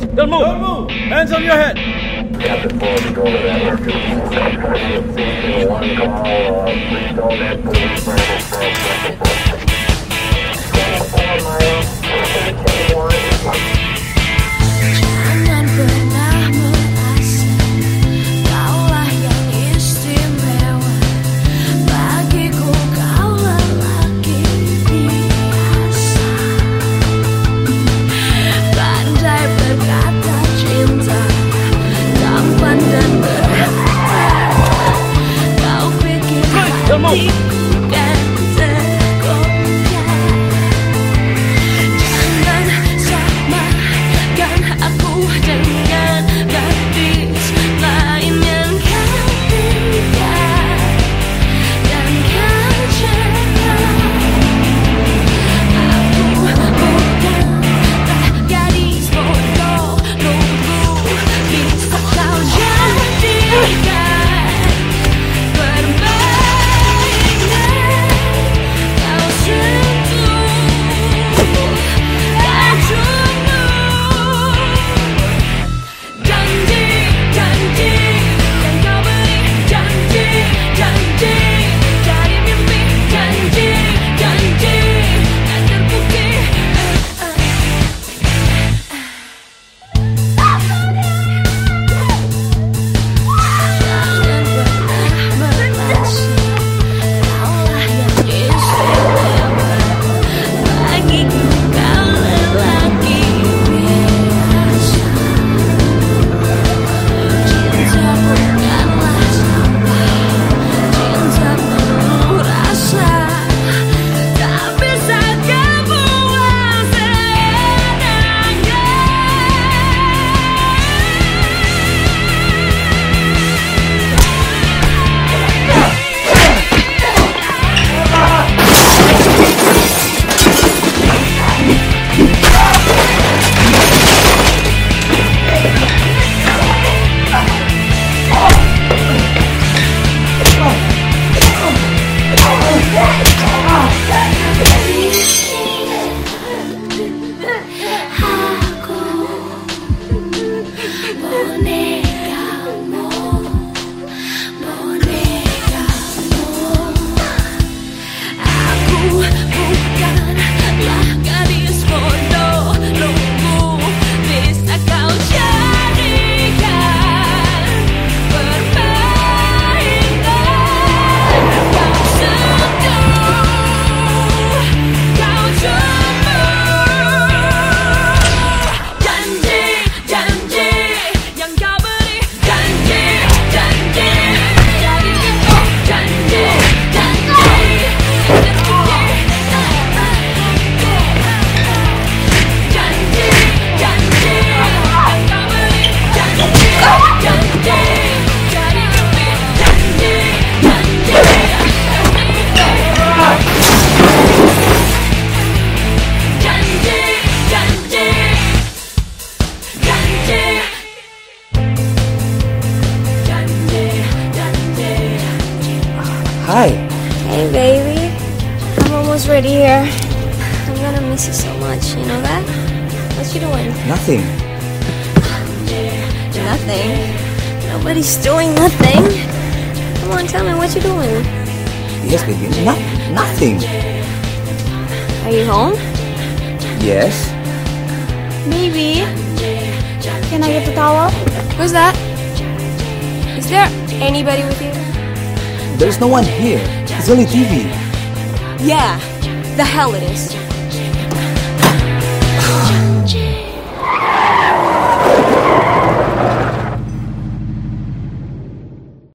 Don't move. Don't move. Hands on your head. Captain 4, control to that. One call, uh, police Don't bonekamu, almost ready here. I'm gonna miss you so much. You know that? What you doing? Nothing. Nothing. Nobody's doing nothing. Come on, tell me what you doing. Yes, baby. No, nothing. Are you home? Yes. Maybe. Can I get the towel? Who's that? Is there anybody with you? There's no one here. It's only TV. Yeah, the hell it is.